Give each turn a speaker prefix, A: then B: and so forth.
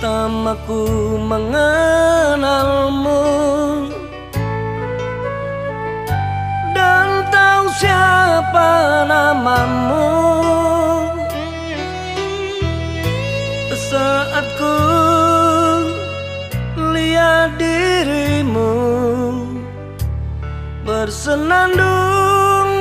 A: pertamaku mengenalmu. Dan tahu siapa namamu. Saat ku lihat dirimu Bersenandung